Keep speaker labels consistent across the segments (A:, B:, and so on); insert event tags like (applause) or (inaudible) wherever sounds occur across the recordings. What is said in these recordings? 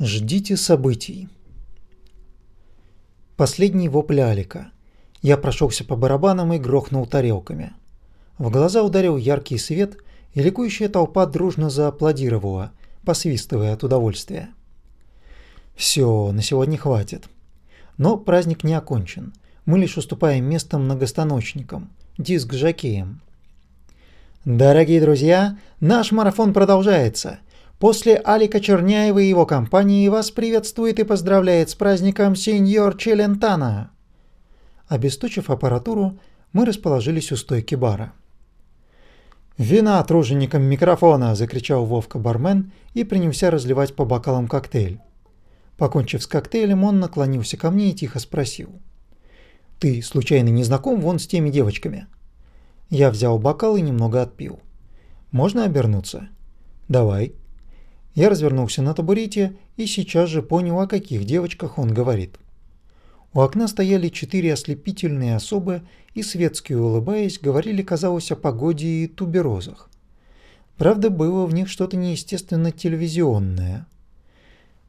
A: Ждите событий. Последний вопль Алика. Я прошелся по барабанам и грохнул тарелками. В глаза ударил яркий свет, и ликующая толпа дружно зааплодировала, посвистывая от удовольствия. Все, на сегодня хватит. Но праздник не окончен. Мы лишь уступаем место многостаночникам, диск-жокеям. Дорогие друзья, наш марафон продолжается. После Алика Черняева и его компании вас приветствует и поздравляет с праздником сеньор Челентана. Обесточив аппаратуру, мы расположились у стойки бара. «Вина труженикам микрофона!» – закричал Вовка-бармен и принялся разливать по бокалам коктейль. Покончив с коктейлем, он наклонился ко мне и тихо спросил. «Ты, случайно, не знаком вон с теми девочками?» Я взял бокал и немного отпил. «Можно обернуться?» «Давай», я развернулся на табурете и сейчас же понял, о каких девочках он говорит. У окна стояли четыре ослепительные особы и, светски улыбаясь, говорили, казалось, о погоде и туберозах. Правда, было в них что-то неестественно телевизионное.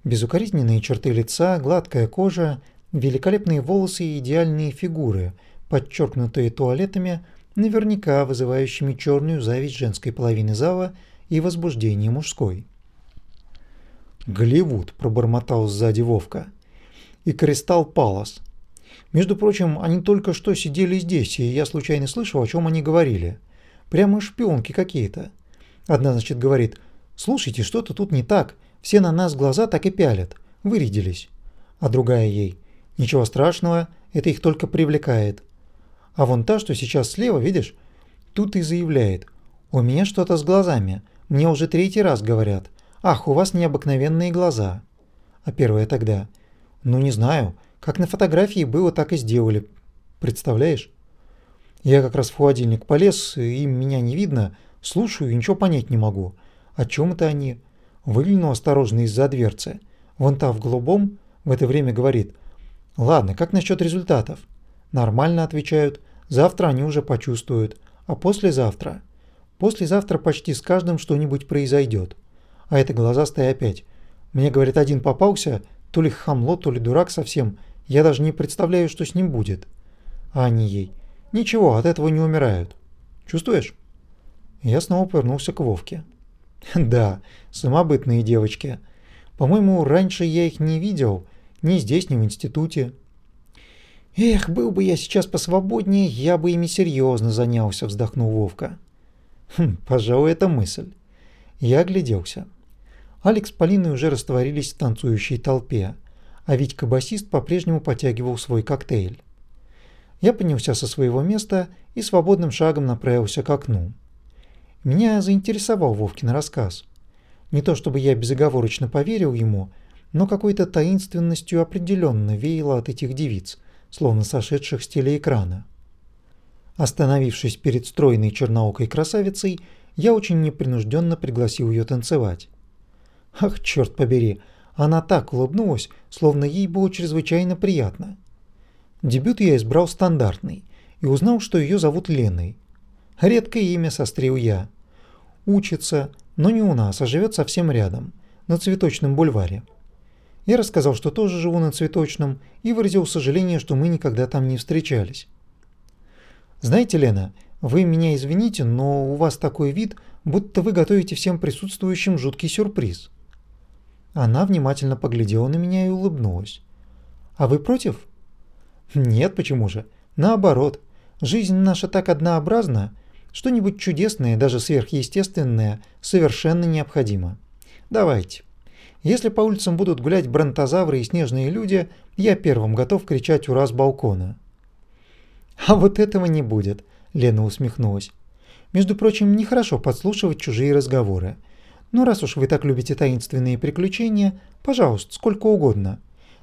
A: Безукоризненные черты лица, гладкая кожа, великолепные волосы и идеальные фигуры, подчеркнутые туалетами, наверняка вызывающими черную зависть женской половины зала и возбуждение мужской. «Голливуд», – пробормотал сзади Вовка. «И Кристалл Палас. Между прочим, они только что сидели здесь, и я случайно слышал, о чем они говорили. Прямо шпионки какие-то. Одна, значит, говорит, «Слушайте, что-то тут не так. Все на нас глаза так и пялят. Вырядились». А другая ей, «Ничего страшного, это их только привлекает». А вон та, что сейчас слева, видишь, тут и заявляет, «У меня что-то с глазами. Мне уже третий раз говорят. «Ах, у вас необыкновенные глаза». А первая тогда «Ну не знаю, как на фотографии было, так и сделали. Представляешь?» Я как раз в холодильник полез, им меня не видно, слушаю и ничего понять не могу. О чем это они? Выгляну осторожно из-за дверцы. Вон та в голубом в это время говорит «Ладно, как насчет результатов?» Нормально отвечают. Завтра они уже почувствуют. А послезавтра? Послезавтра почти с каждым что-нибудь произойдет а это глазастый опять. Мне, говорит, один попался, то ли хамло, то ли дурак совсем, я даже не представляю, что с ним будет. А они ей. Ничего, от этого не умирают. Чувствуешь? Я снова повернулся к Вовке. (laughs) Да, самобытные девочки. По-моему, раньше я их не видел, ни здесь, ни в институте. Эх, был бы я сейчас посвободнее, я бы ими серьезно занялся, вздохнул Вовка. Хм, пожалуй, это мысль. Я огляделся. Алекс с Полиной уже растворились в танцующей толпе, а Витька-басист по-прежнему потягивал свой коктейль. Я поднялся со своего места и свободным шагом направился к окну. Меня заинтересовал Вовкин рассказ. Не то чтобы я безоговорочно поверил ему, но какой-то таинственностью определенно веяло от этих девиц, словно сошедших с телеэкрана. Остановившись перед стройной черноокой красавицей, я очень непринужденно пригласил ее танцевать. Ах, черт побери, она так улыбнулась, словно ей было чрезвычайно приятно. Дебют я избрал стандартный и узнал, что ее зовут Леной. Редкое имя сострил я. Учится, но не у нас, а живет совсем рядом, на Цветочном бульваре. Я рассказал, что тоже живу на Цветочном, и выразил сожаление, что мы никогда там не встречались. «Знаете, Лена, вы меня извините, но у вас такой вид, будто вы готовите всем присутствующим жуткий сюрприз». Она внимательно поглядела на меня и улыбнулась. «А вы против?» «Нет, почему же? Наоборот. Жизнь наша так однообразна, что-нибудь чудесное, даже сверхъестественное, совершенно необходимо. Давайте. Если по улицам будут гулять бронтозавры и снежные люди, я первым готов кричать «Ура!» с балкона». «А вот этого не будет», – Лена усмехнулась. «Между прочим, нехорошо подслушивать чужие разговоры. Ну, раз уж вы так любите таинственные приключения, пожалуйста, сколько угодно.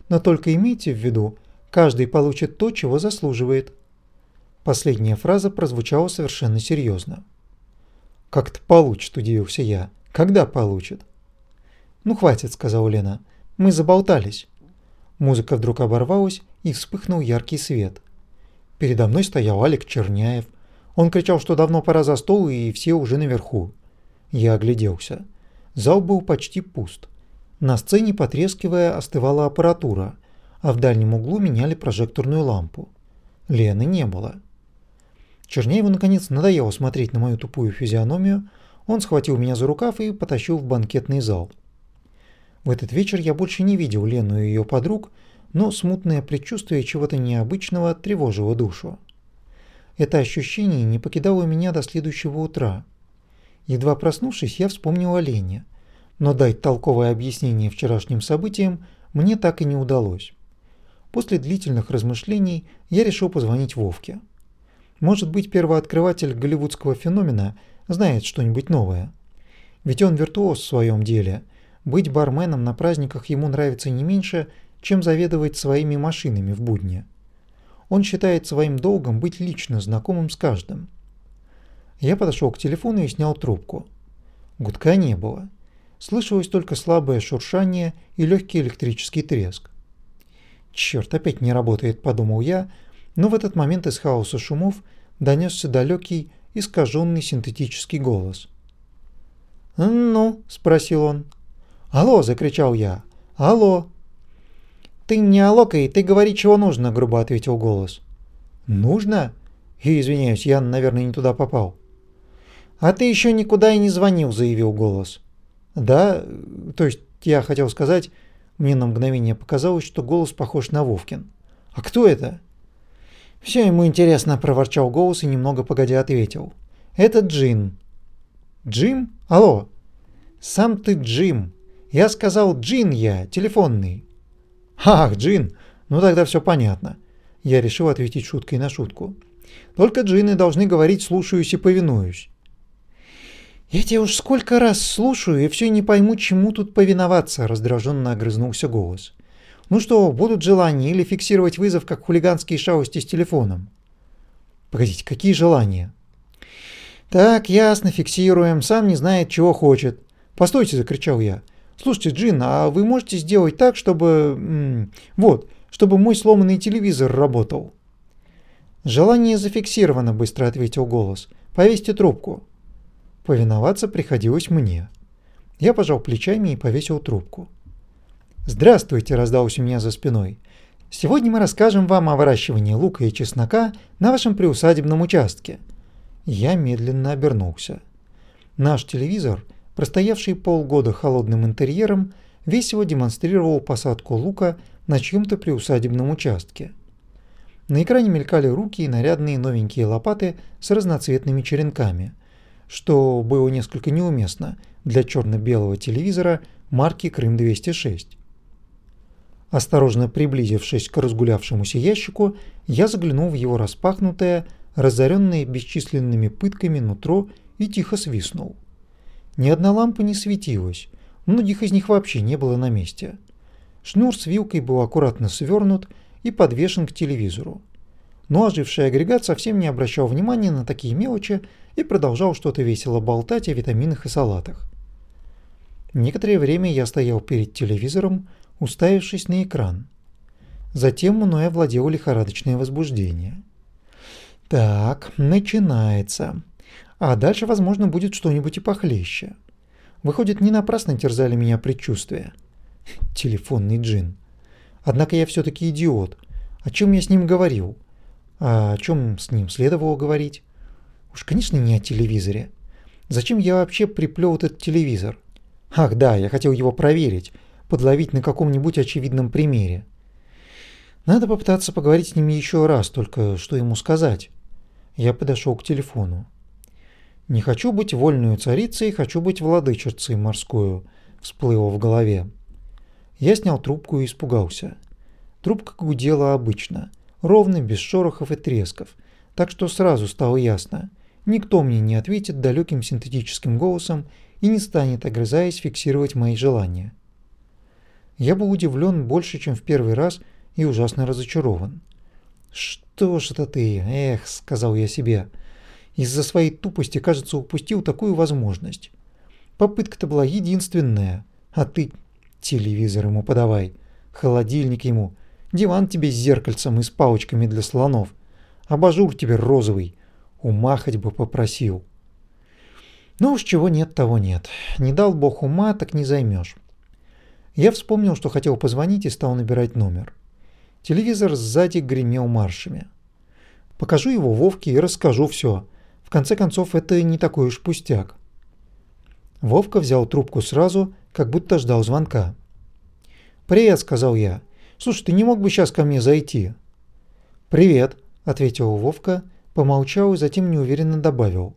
A: Но только имейте в виду, каждый получит то, чего заслуживает. Последняя фраза прозвучала совершенно серьезно. «Как-то получит», – удивился я. «Когда получит?» «Ну, хватит», – сказала Лена. «Мы заболтались». Музыка вдруг оборвалась, и вспыхнул яркий свет. Передо мной стоял Алик Черняев. Он кричал, что давно пора за стол, и все уже наверху. Я огляделся. Зал был почти пуст. На сцене, потрескивая, остывала аппаратура, а в дальнем углу меняли прожекторную лампу. Лены не было. Черняеву наконец надоело смотреть на мою тупую физиономию, он схватил меня за рукав и потащил в банкетный зал. В этот вечер я больше не видел Лену и ее подруг, но смутное предчувствие чего-то необычного тревожило душу. Это ощущение не покидало меня до следующего утра. Едва проснувшись, я вспомнил о Лене, но дать толковое объяснение вчерашним событиям мне так и не удалось. После длительных размышлений я решил позвонить Вовке. Может быть, первооткрыватель голливудского феномена знает что-нибудь новое. Ведь он виртуоз в своем деле. Быть барменом на праздниках ему нравится не меньше, чем заведовать своими машинами в будни. Он считает своим долгом быть лично знакомым с каждым. Я подошел к телефону и снял трубку. Гудка не было. Слышалось только слабое шуршание и легкий электрический треск. «Черт, опять не работает», – подумал я, но в этот момент из хаоса шумов донесся далекий, искаженный синтетический голос. «Ну?» – спросил он. «Алло!» – закричал я. «Алло!» «Ты не алокай, ты говори, чего нужно», – грубо ответил голос. «Нужно?» Извиняюсь, я, наверное, не туда попал. «А ты еще никуда и не звонил», – заявил голос. «Да, то есть я хотел сказать, мне на мгновение показалось, что голос похож на Вовкин. А кто это?» «Все ему интересно», – проворчал голос и немного погодя ответил. «Это Джин». «Джим? Алло?» «Сам ты Джим. Я сказал Джин я, телефонный». «Ах, Джин! Ну тогда все понятно». Я решил ответить шуткой на шутку. «Только джинны должны говорить «слушаюсь» и «повинуюсь». «Я тебя уж сколько раз слушаю и все не пойму, чему тут повиноваться», – раздраженно огрызнулся голос. «Ну что, будут желания или фиксировать вызов, как хулиганские шалости с телефоном?» «Погодите, какие желания?» «Так, ясно, фиксируем, сам не знает, чего хочет». «Постойте», – закричал я. Слушайте, Джин, а вы можете сделать так, чтобы... Вот, чтобы мой сломанный телевизор работал? Желание зафиксировано, быстро ответил голос. Повесьте трубку. Повиноваться приходилось мне. Я пожал плечами и повесил трубку. «Здравствуйте!» – раздалось у меня за спиной. «Сегодня мы расскажем вам о выращивании лука и чеснока на вашем приусадебном участке». Я медленно обернулся. Наш телевизор – простоявший полгода холодным интерьером, весело демонстрировал посадку лука на чьем-то приусадебном участке. На экране мелькали руки и нарядные новенькие лопаты с разноцветными черенками, что было несколько неуместно для черно-белого телевизора марки Крым-206. Осторожно приблизившись к разгулявшемуся ящику, я заглянул в его распахнутое, разоренное бесчисленными пытками нутро и тихо свистнул. Ни одна лампа не светилась, многих из них вообще не было на месте. Шнур с вилкой был аккуратно свернут и подвешен к телевизору. Но оживший агрегат совсем не обращал внимания на такие мелочи и продолжал что-то весело болтать о витаминах и салатах. Некоторое время я стоял перед телевизором, уставившись на экран. Затем мной овладело лихорадочное возбуждение. Так, начинается. А дальше, возможно, будет что-нибудь и похлеще. Выходит, не напрасно терзали меня предчувствия. (laughs) Телефонный джин. Однако я все-таки идиот. О чем я с ним говорил? А о чем с ним следовало говорить? Уж, конечно, не о телевизоре. Зачем я вообще приплел этот телевизор? Ах да, я хотел его проверить, подловить на каком-нибудь очевидном примере. Надо попытаться поговорить с ним еще раз, только что ему сказать. Я подошел к телефону. «Не хочу быть вольную царицей, хочу быть владычицей морскую», всплыло в голове. Я снял трубку и испугался. Трубка гудела обычно, ровно, без шорохов и тресков, так что сразу стало ясно. Никто мне не ответит далеким синтетическим голосом и не станет, огрызаясь, фиксировать мои желания. Я был удивлен больше, чем в первый раз, и ужасно разочарован. «Что ж это ты? Эх», — сказал я себе, — из-за своей тупости, кажется, упустил такую возможность. Попытка-то была единственная, а ты телевизор ему подавай, холодильник ему, диван тебе с зеркальцем и с палочками для слонов, абажур тебе розовый, ума хоть бы попросил. Ну уж чего нет, того нет. Не дал бог ума, так не займешь. Я вспомнил, что хотел позвонить и стал набирать номер. Телевизор сзади гремел маршами. Покажу его Вовке и расскажу все. В конце концов, это не такой уж пустяк. Вовка взял трубку сразу, как будто ждал звонка. «Привет», — сказал я. «Слушай, ты не мог бы сейчас ко мне зайти?» «Привет», — ответил Вовка, помолчал и затем неуверенно добавил.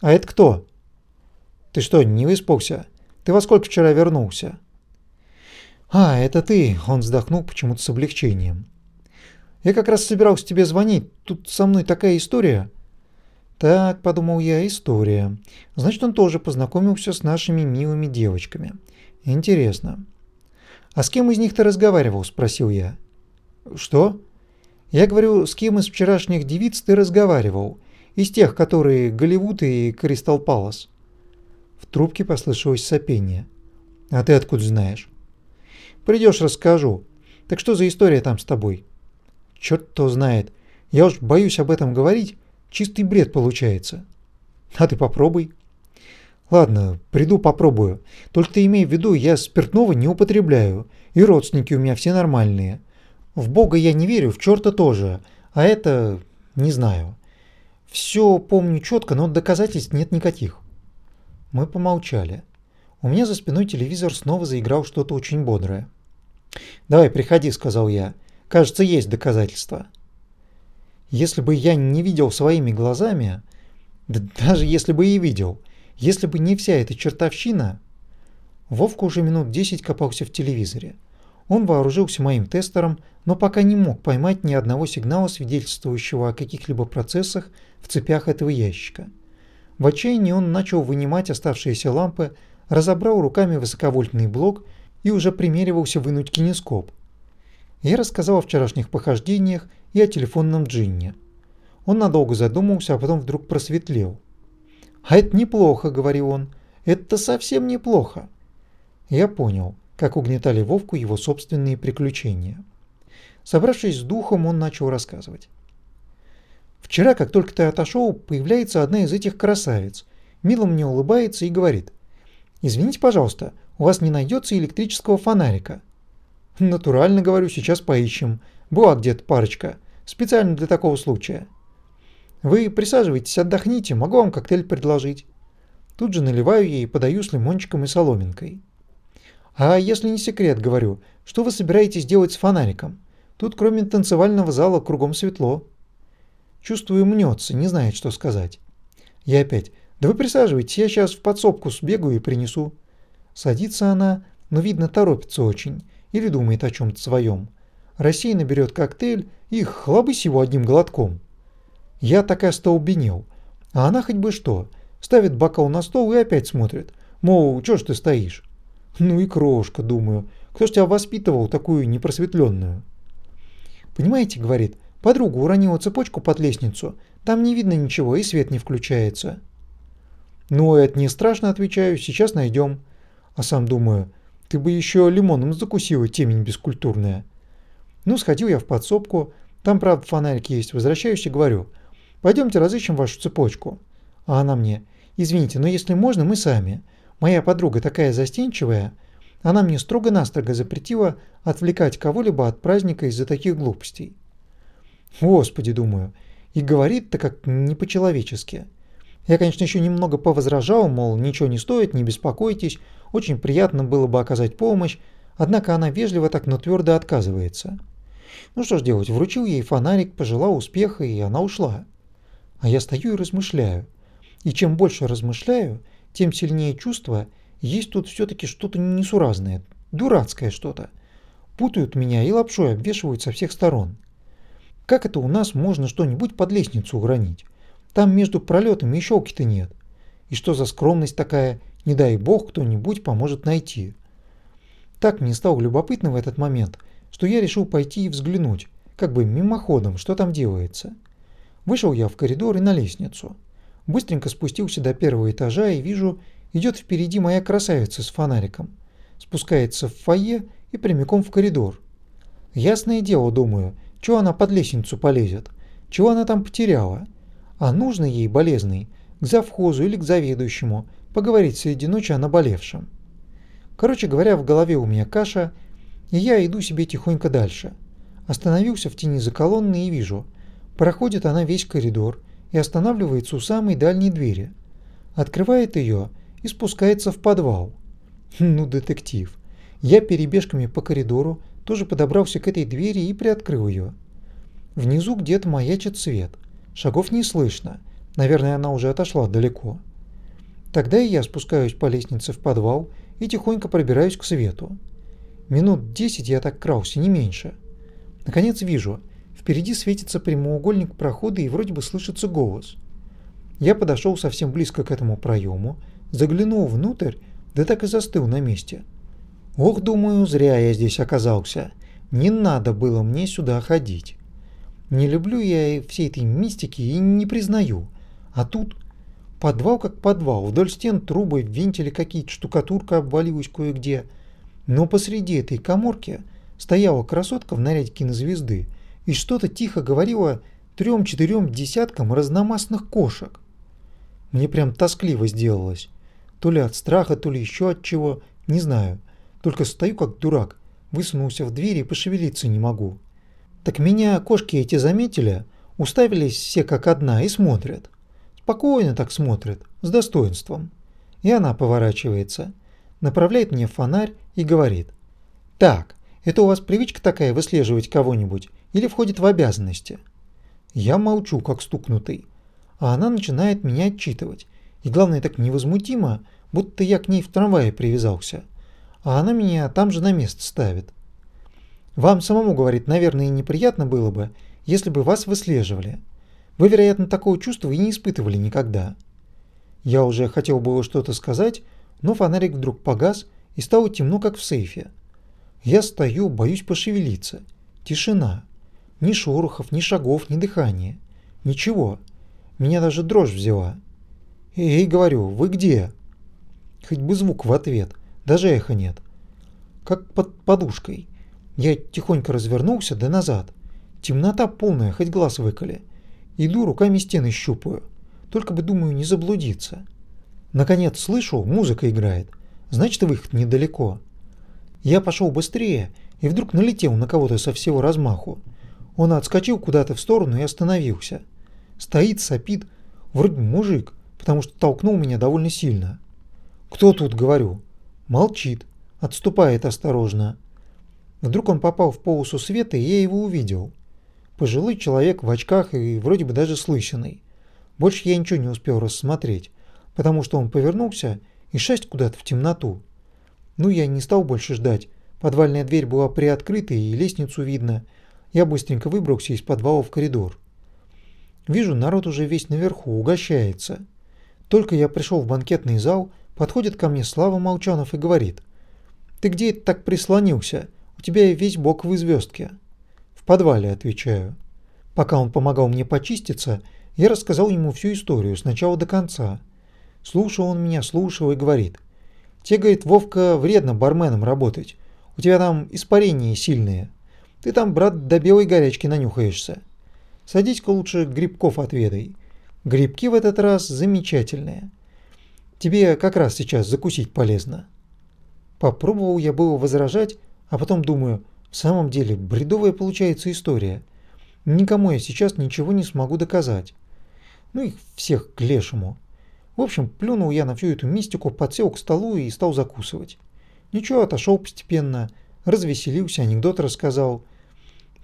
A: «А это кто?» «Ты что, не выспался? Ты во сколько вчера вернулся?» «А, это ты!» – он вздохнул почему-то с облегчением. «Я как раз собирался тебе звонить. Тут со мной такая история». «Так», – подумал я, – «история. Значит, он тоже познакомился с нашими милыми девочками. Интересно». «А с кем из них ты разговаривал?» – спросил я. «Что?» «Я говорю, с кем из вчерашних девиц ты разговаривал? Из тех, которые Голливуд и Кристал Палас?» В трубке послышалось сопение. «А ты откуда знаешь?» Придешь, расскажу. Так что за история там с тобой? Черт кто знает. Я уж боюсь об этом говорить. Чистый бред получается. А ты попробуй. Ладно, приду попробую. Только ты имей в виду, я спиртного не употребляю. И родственники у меня все нормальные. В Бога я не верю, в черта тоже. А это... не знаю. Все помню четко, но доказательств нет никаких. Мы помолчали. У меня за спиной телевизор снова заиграл что-то очень бодрое. «Давай, приходи», — сказал я. «Кажется, есть доказательства». Если бы я не видел своими глазами, да даже если бы и видел, если бы не вся эта чертовщина... Вовка уже минут десять копался в телевизоре. Он вооружился моим тестером, но пока не мог поймать ни одного сигнала, свидетельствующего о каких-либо процессах в цепях этого ящика. В отчаянии он начал вынимать оставшиеся лампы, разобрал руками высоковольтный блок и уже примеривался вынуть кинескоп. Я рассказал о вчерашних похождениях и о телефонном джинне. Он надолго задумался, а потом вдруг просветлел. «А это неплохо», — говорил он. «Это совсем неплохо». Я понял, как угнетали Вовку его собственные приключения. Собравшись с духом, он начал рассказывать. «Вчера, как только ты отошел, появляется одна из этих красавиц, мило мне улыбается и говорит, «Извините, пожалуйста, у вас не найдется электрического фонарика?» «Натурально, говорю, сейчас поищем. Была где-то парочка. Специально для такого случая». «Вы присаживайтесь, отдохните, могу вам коктейль предложить». Тут же наливаю ей и подаю с лимончиком и соломинкой. «А если не секрет, говорю, что вы собираетесь делать с фонариком? Тут кроме танцевального зала кругом светло». Чувствую, мнется, не знает, что сказать. Я опять. «Да вы присаживайтесь, я сейчас в подсобку сбегаю и принесу». Садится она, но видно торопится очень или думает о чем-то своем. Рассеянно берет коктейль и хлобысь его одним глотком. Я так и остолбенел. А она хоть бы что, ставит бокал на стол и опять смотрит. Мол, чё ж ты стоишь? Ну и крошка, думаю. Кто ж тебя воспитывал, такую непросветленную? Понимаете, говорит, подруга уронила цепочку под лестницу. Там не видно ничего и свет не включается. Ну, это не страшно, отвечаю, сейчас найдем. А сам думаю, ты бы еще лимоном закусила, темень бескультурная. Ну, сходил я в подсобку, там, правда, фонарик есть, возвращаюсь и говорю, пойдемте разыщем вашу цепочку. А она мне, извините, но если можно, мы сами. Моя подруга такая застенчивая, она мне строго-настрого запретила отвлекать кого-либо от праздника из-за таких глупостей. Господи, думаю, и говорит-то как не по-человечески. Я, конечно, еще немного повозражал, мол, ничего не стоит, не беспокойтесь, очень приятно было бы оказать помощь, однако она вежливо так, но твердо отказывается. Ну что ж делать, вручил ей фонарик, пожелал успеха, и она ушла. А я стою и размышляю. И чем больше размышляю, тем сильнее чувство, есть тут все-таки что-то несуразное, дурацкое что-то. Путают меня и лапшой обвешивают со всех сторон. Как это у нас можно что-нибудь под лестницу уронить? Там между пролетами и щелки-то нет. И что за скромность такая, не дай бог кто-нибудь поможет найти. Так мне стало любопытно в этот момент, что я решил пойти и взглянуть, как бы мимоходом, что там делается. Вышел я в коридор и на лестницу. Быстренько спустился до первого этажа и вижу, идет впереди моя красавица с фонариком. Спускается в фойе и прямиком в коридор. Ясное дело, думаю, чего она под лестницу полезет, чего она там потеряла. А нужно ей, болезный, к завхозу или к заведующему, поговорить среди ночи о наболевшем. Короче говоря, в голове у меня каша, и я иду себе тихонько дальше. Остановился в тени за колонной и вижу. Проходит она весь коридор и останавливается у самой дальней двери. Открывает ее и спускается в подвал. Ну, детектив. Я перебежками по коридору тоже подобрался к этой двери и приоткрыл ее. Внизу где-то маячит свет. Шагов не слышно. Наверное, она уже отошла далеко. Тогда и я спускаюсь по лестнице в подвал и тихонько пробираюсь к свету. Минут десять я так крался, не меньше. Наконец вижу, впереди светится прямоугольник прохода и вроде бы слышится голос. Я подошел совсем близко к этому проему, заглянул внутрь, да так и застыл на месте. Ох, думаю, зря я здесь оказался. Не надо было мне сюда ходить. Не люблю я всей этой мистики и не признаю. А тут подвал как подвал, вдоль стен трубы, вентили какие-то, штукатурка обвалилась кое-где. Но посреди этой коморки стояла красотка в наряде кинозвезды и что-то тихо говорила трем-четырем десяткам разномастных кошек. Мне прям тоскливо сделалось. То ли от страха, то ли еще от чего, не знаю. Только стою как дурак, высунулся в дверь и пошевелиться не могу. Так меня кошки эти заметили, уставились все как одна и смотрят. Спокойно так смотрят, с достоинством. И она поворачивается, направляет мне фонарь и говорит. «Так, это у вас привычка такая выслеживать кого-нибудь или входит в обязанности?» Я молчу, как стукнутый. А она начинает меня отчитывать. И главное так невозмутимо, будто я к ней в трамвае привязался. А она меня там же на место ставит. Вам самому, говорит, наверное, неприятно было бы, если бы вас выслеживали. Вы, вероятно, такого чувства и не испытывали никогда. Я уже хотел было что-то сказать, но фонарик вдруг погас и стало темно, как в сейфе. Я стою, боюсь пошевелиться. Тишина. Ни шорохов, ни шагов, ни дыхания. Ничего. Меня даже дрожь взяла. «Эй, говорю, вы где?» Хоть бы звук в ответ, даже эха нет. Как под подушкой. Я тихонько развернулся да назад. Темнота полная, хоть глаз выколи. Иду, руками стены щупаю. Только бы, думаю, не заблудиться. Наконец слышу, музыка играет. Значит, выход недалеко. Я пошел быстрее и вдруг налетел на кого-то со всего размаху. Он отскочил куда-то в сторону и остановился. Стоит, сопит, вроде мужик, потому что толкнул меня довольно сильно. «Кто тут?» – говорю. Молчит, отступает осторожно. Вдруг он попал в полосу света, и я его увидел. Пожилой человек в очках и вроде бы даже слышанный. Больше я ничего не успел рассмотреть, потому что он повернулся и шесть куда-то в темноту. Ну, я не стал больше ждать. Подвальная дверь была приоткрыта и лестницу видно. Я быстренько выбрался из подвала в коридор. Вижу, народ уже весь наверху, угощается. Только я пришел в банкетный зал, подходит ко мне Слава Молчанов и говорит. «Ты где это так прислонился? У тебя весь бок в звездке». «В подвале», отвечаю. Пока он помогал мне почиститься, я рассказал ему всю историю, с начала до конца. Слушал он меня, слушал и говорит. «Тебе, говорит, Вовка, вредно барменом работать. У тебя там испарения сильные. Ты там, брат, до белой горячки нанюхаешься. Садись-ка лучше грибков отведай. Грибки в этот раз замечательные. Тебе как раз сейчас закусить полезно. Попробовал я было возражать, а потом думаю, в самом деле бредовая получается история. Никому я сейчас ничего не смогу доказать. Ну их всех к лешему. В общем, плюнул я на всю эту мистику, подсел к столу и стал закусывать. Ничего, отошел постепенно, развеселился, анекдот рассказал.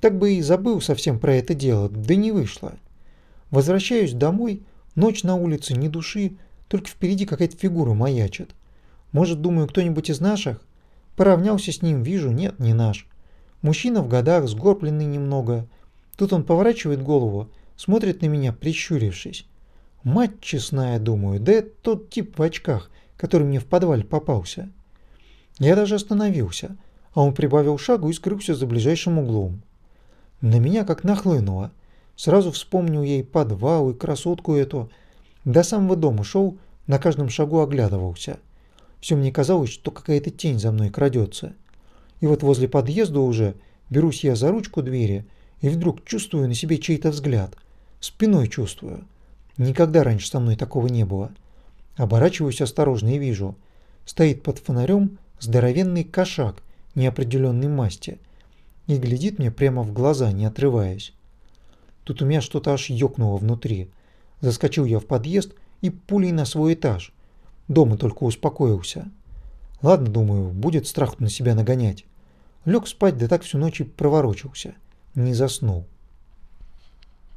A: Так бы и забыл совсем про это дело, да не вышло. Возвращаюсь домой, ночь на улице, ни души, только впереди какая-то фигура маячит. Может, думаю, кто-нибудь из наших? Поравнялся с ним, вижу, нет, не наш. Мужчина в годах, сгорбленный немного. Тут он поворачивает голову, смотрит на меня, прищурившись. Мать честная, думаю, да это тот тип в очках, который мне в подвале попался. Я даже остановился, а он прибавил шагу и скрылся за ближайшим углом. На меня как нахлынуло. Сразу вспомнил ей подвал и красотку эту. До самого дома шел, на каждом шагу оглядывался. Все мне казалось, что какая-то тень за мной крадется. И вот возле подъезда уже берусь я за ручку двери и вдруг чувствую на себе чей-то взгляд. Спиной чувствую. Никогда раньше со мной такого не было. Оборачиваюсь осторожно и вижу. Стоит под фонарем здоровенный кошак неопределенной масти и глядит мне прямо в глаза, не отрываясь. Тут у меня что-то аж ёкнуло внутри. Заскочил я в подъезд и пулей на свой этаж. Дома только успокоился. Ладно, думаю, будет страх на себя нагонять. Лег спать, да так всю ночь и проворочился. Не заснул.